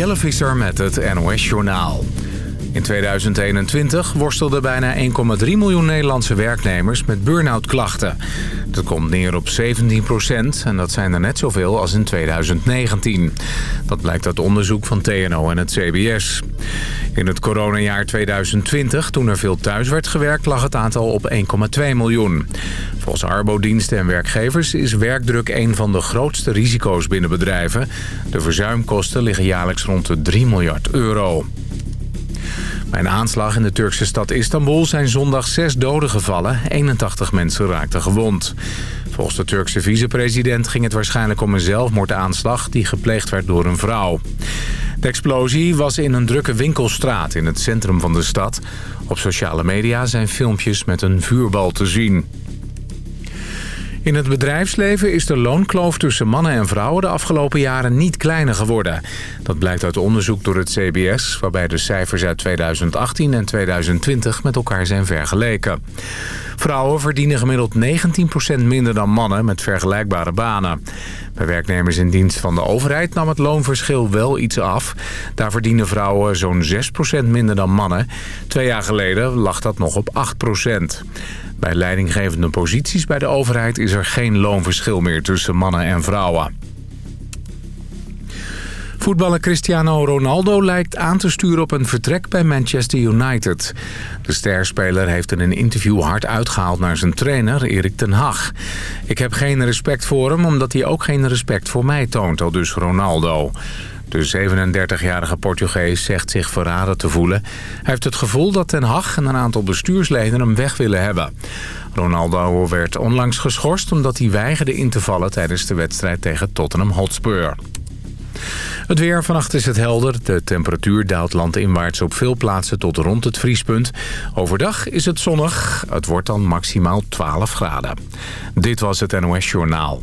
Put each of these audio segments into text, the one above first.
Jelle Visser met het NOS-journaal. In 2021 worstelden bijna 1,3 miljoen Nederlandse werknemers met burn-out klachten. Dat komt neer op 17 procent en dat zijn er net zoveel als in 2019. Dat blijkt uit onderzoek van TNO en het CBS. In het coronajaar 2020, toen er veel thuis werd gewerkt, lag het aantal op 1,2 miljoen. Volgens arbodiensten en werkgevers is werkdruk een van de grootste risico's binnen bedrijven. De verzuimkosten liggen jaarlijks rond de 3 miljard euro. Bij een aanslag in de Turkse stad Istanbul zijn zondag zes doden gevallen. 81 mensen raakten gewond. Volgens de Turkse vicepresident ging het waarschijnlijk om een zelfmoordaanslag... die gepleegd werd door een vrouw. De explosie was in een drukke winkelstraat in het centrum van de stad. Op sociale media zijn filmpjes met een vuurbal te zien. In het bedrijfsleven is de loonkloof tussen mannen en vrouwen de afgelopen jaren niet kleiner geworden. Dat blijkt uit onderzoek door het CBS, waarbij de cijfers uit 2018 en 2020 met elkaar zijn vergeleken. Vrouwen verdienen gemiddeld 19% minder dan mannen met vergelijkbare banen. Bij werknemers in dienst van de overheid nam het loonverschil wel iets af. Daar verdienen vrouwen zo'n 6% minder dan mannen. Twee jaar geleden lag dat nog op 8%. Bij leidinggevende posities bij de overheid is er geen loonverschil meer tussen mannen en vrouwen. Voetballer Cristiano Ronaldo lijkt aan te sturen op een vertrek bij Manchester United. De sterspeler heeft in een interview hard uitgehaald naar zijn trainer Erik ten Hag. Ik heb geen respect voor hem omdat hij ook geen respect voor mij toont, al dus Ronaldo. De 37-jarige Portugees zegt zich verraden te voelen. Hij heeft het gevoel dat Ten Hag en een aantal bestuursleden hem weg willen hebben. Ronaldo werd onlangs geschorst omdat hij weigerde in te vallen tijdens de wedstrijd tegen Tottenham Hotspur. Het weer, vannacht is het helder. De temperatuur daalt landinwaarts op veel plaatsen tot rond het vriespunt. Overdag is het zonnig. Het wordt dan maximaal 12 graden. Dit was het NOS Journaal.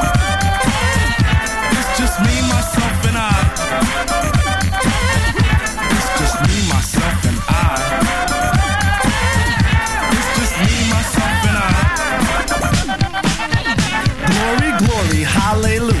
hallelujah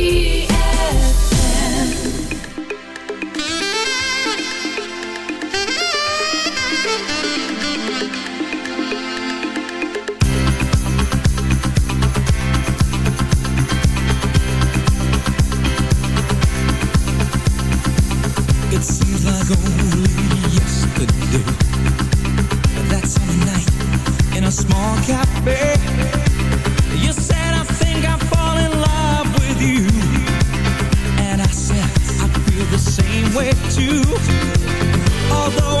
same way too. Although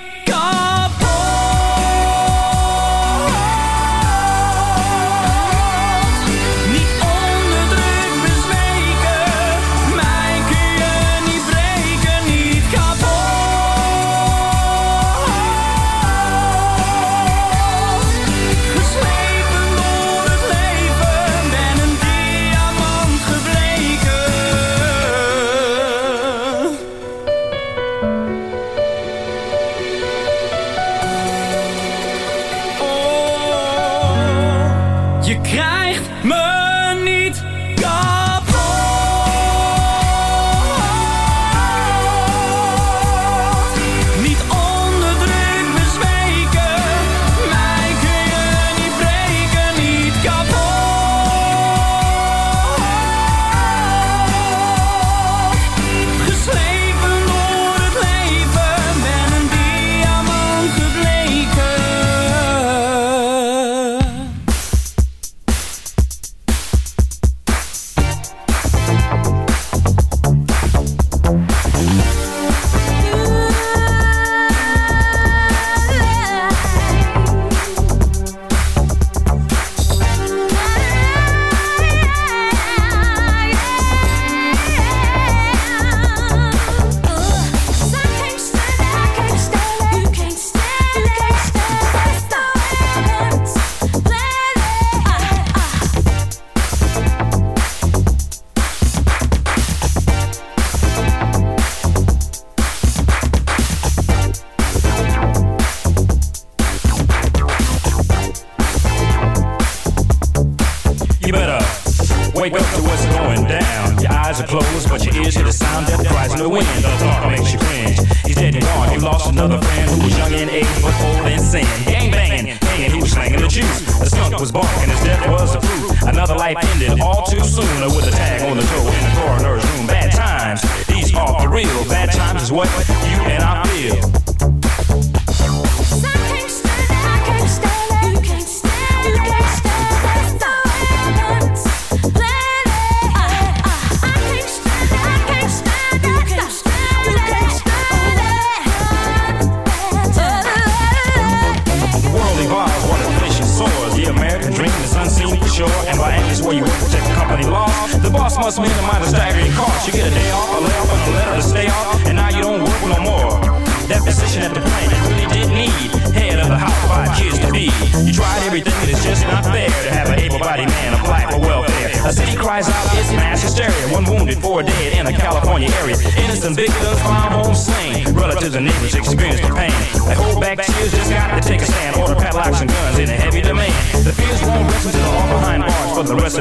Move!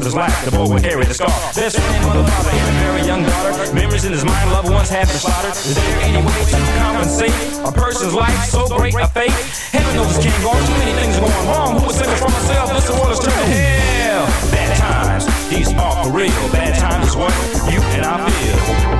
in his lap. The boy would carry the scar. Best friend for the father and a very young daughter. Memories in his mind, loved ones have been slaughtered. Is there any way to compensate a person's life so great a fate? Heaven knows it can't go on. Too many things are going wrong. Who would save it from myself? This world is turning hell. Bad times, these are real. Bad times is what you and I feel.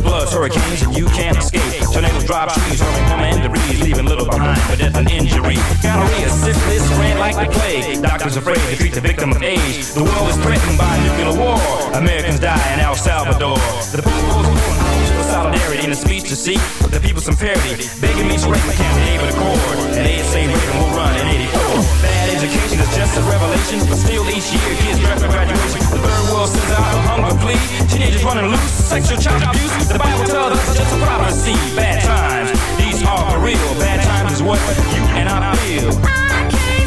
floods, hurricanes, and you can't escape. Tornadoes drop trees, hurling home and debris, leaving little behind for death and injury. Gonorrhea, syphilis, ran like the plague. Doctors afraid to treat the victim of age. The world is threatened by nuclear war. Americans die in El Salvador. The people's solidarity in a speech to see, seek the people some parity. Begging me to break my cap name of the cord. And ASA Reagan will run in 84. Bad education is just a revelation, but still each year kids draft for graduation. The third world sends out a hunger plea. Teenagers running loose, sexual child abuse. The Bible tells us it's just a prophecy. Bad times, these are for real. Bad times is what you and I feel. I can't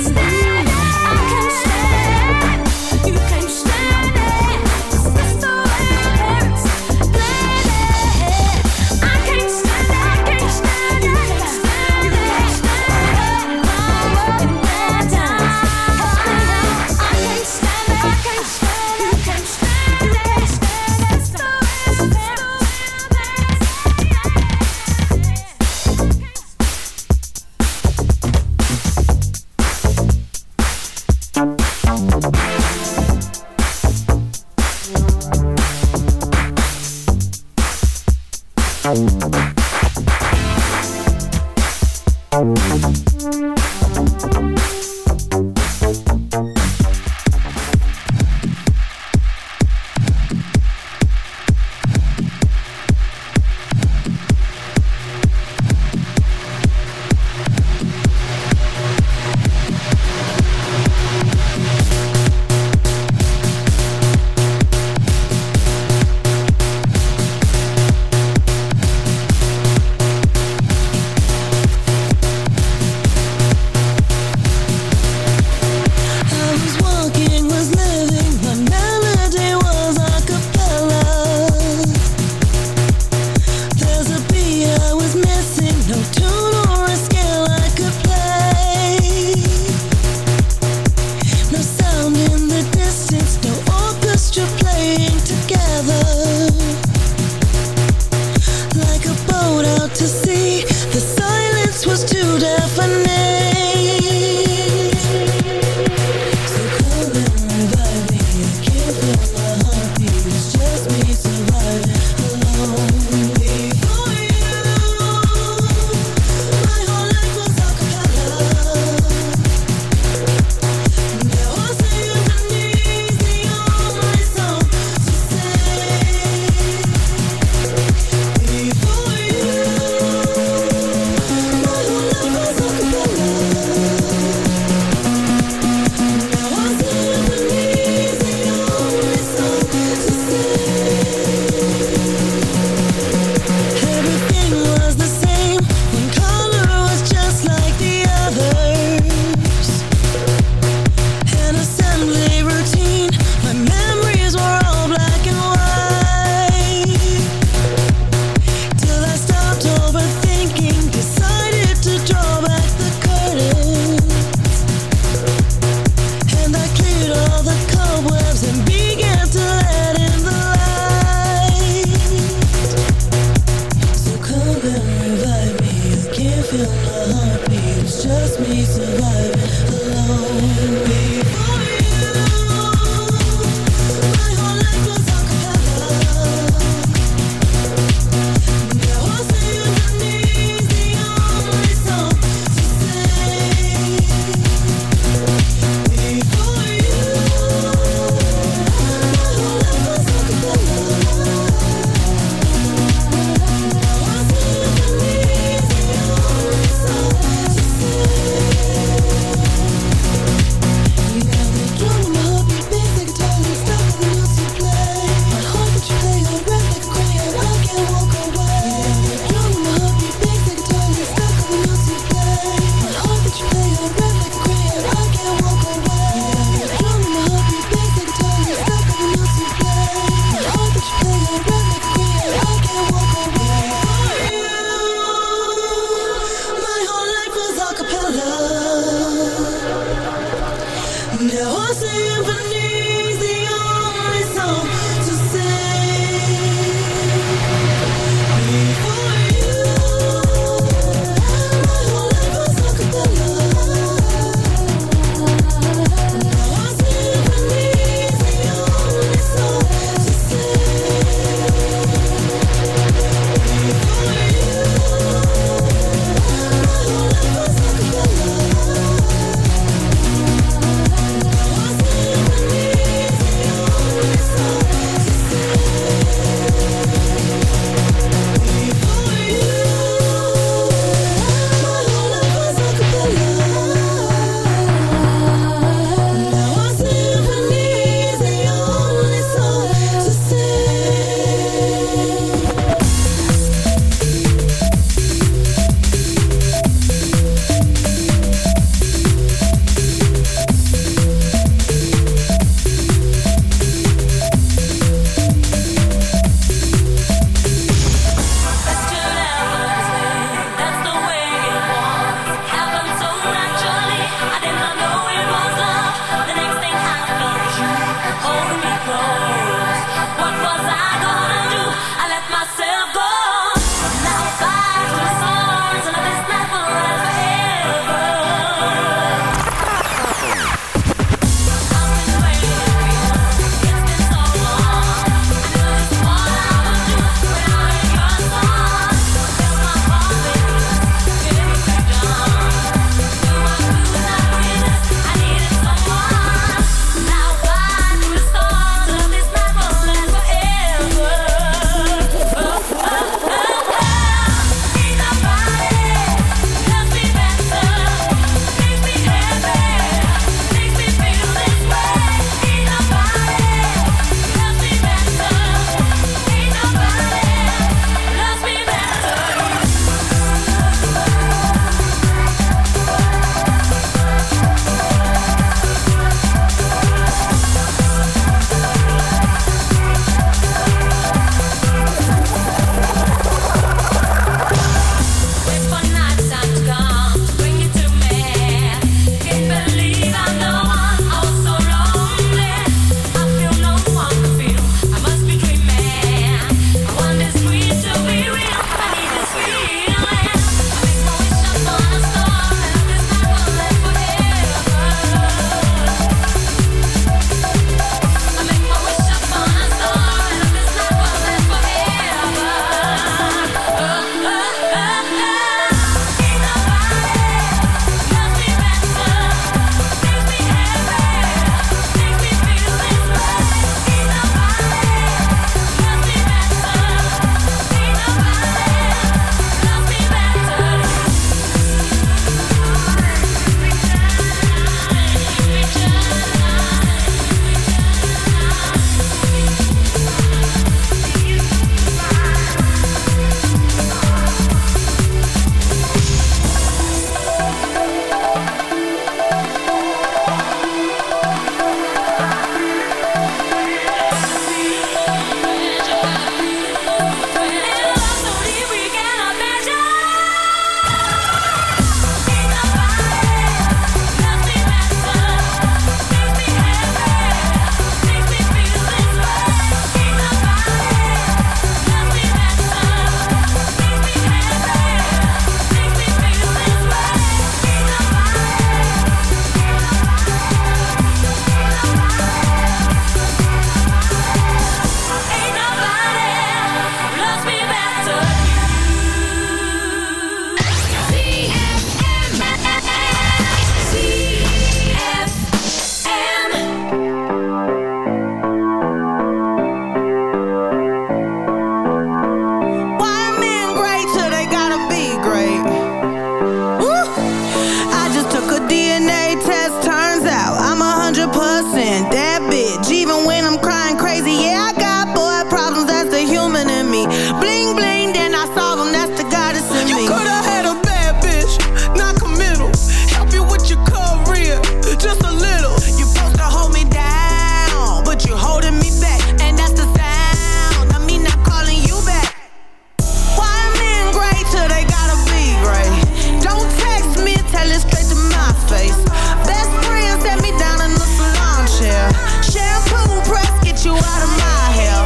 face. Best friend set me down in the salon chair. Shampoo press get you out of my hair.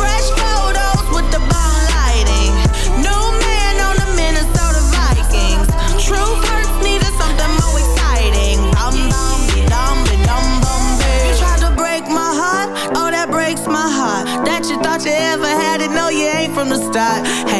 Fresh photos with the bomb lighting. New man on the Minnesota Vikings. True first needed something more exciting. Bum bum dum dum bum You tried to break my heart, oh that breaks my heart. That you thought you ever had it, no you ain't from the start.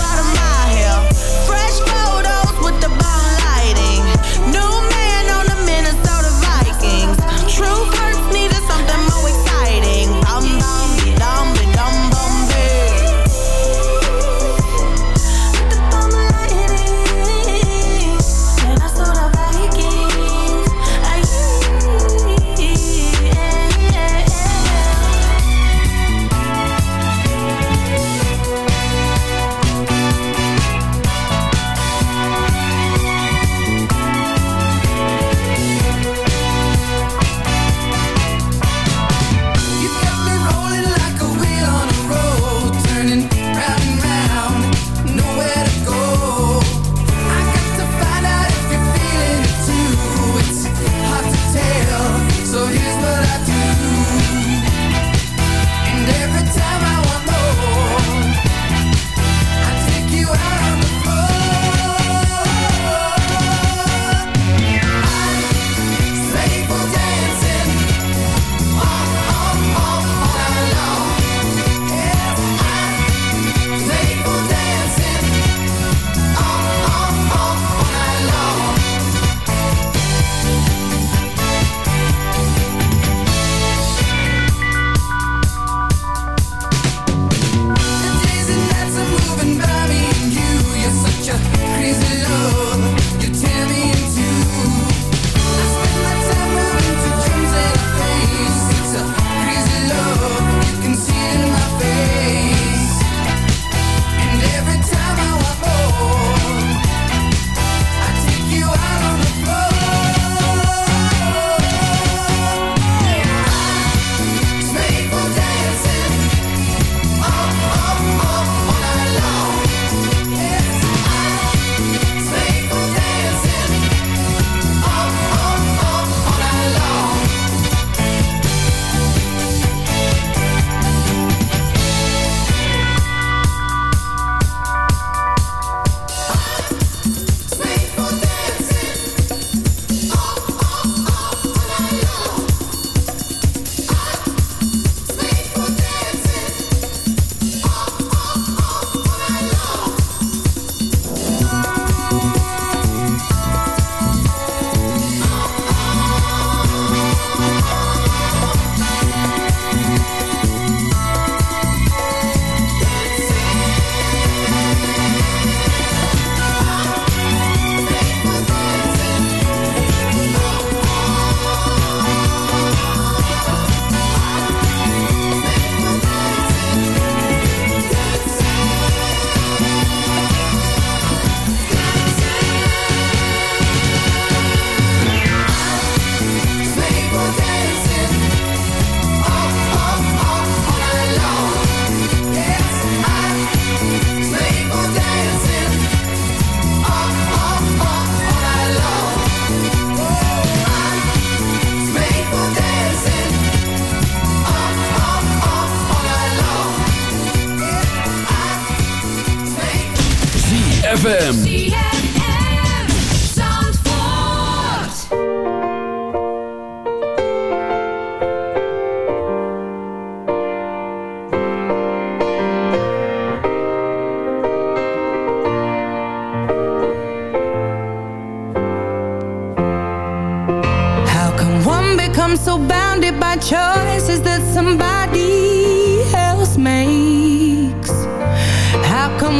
Out of my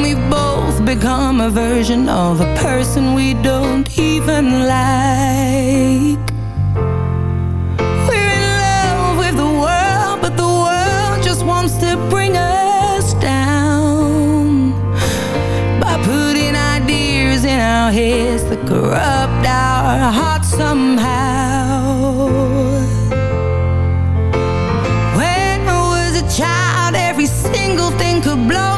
We've both become a version of a person we don't even like. We're in love with the world, but the world just wants to bring us down. By putting ideas in our heads that corrupt our hearts somehow. When I was a child, every single thing could blow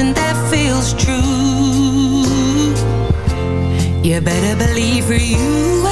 something that feels true. You better believe for you.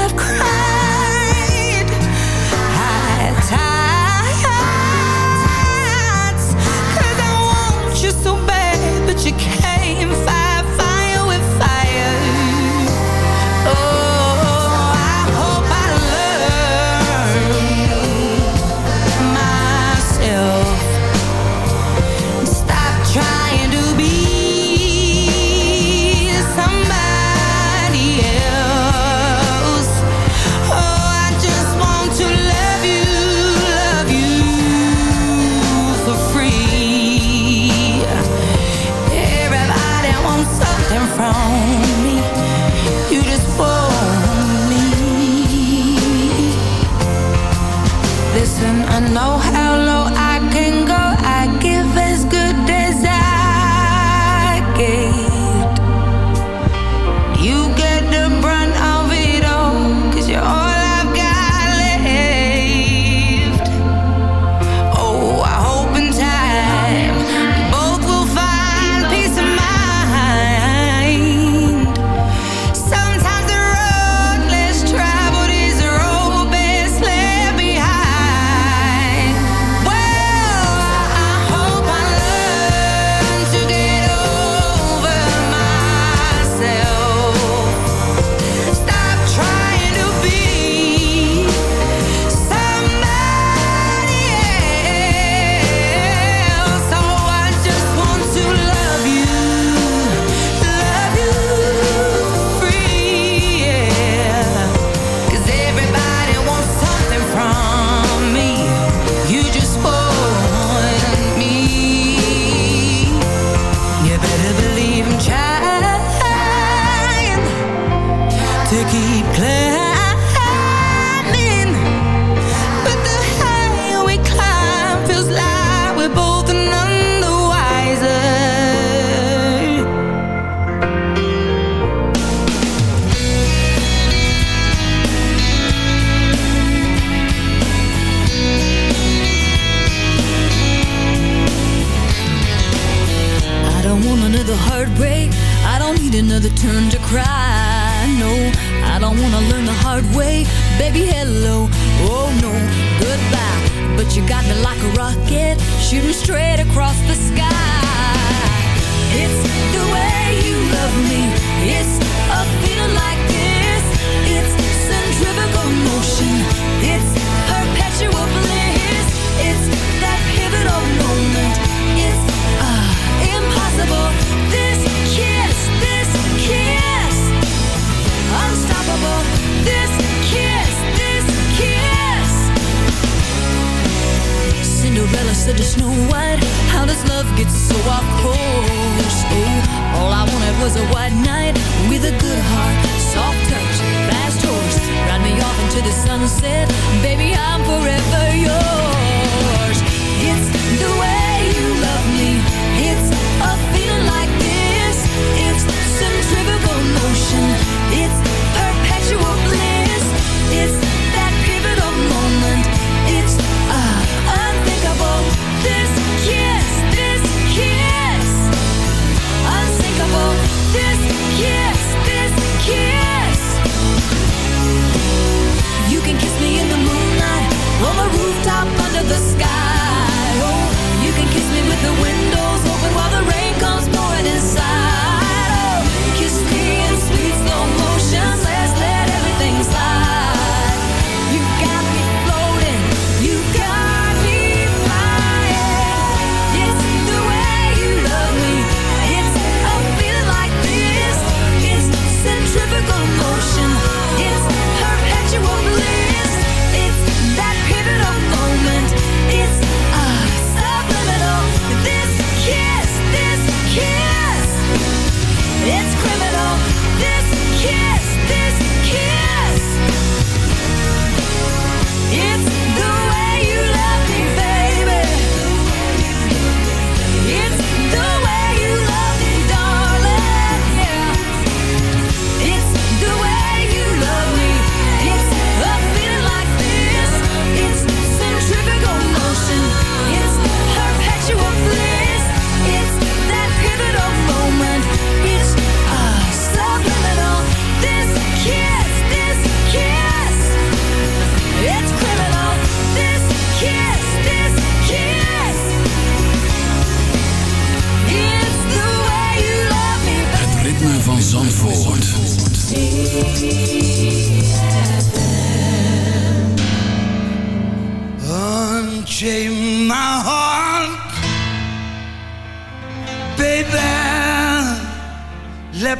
said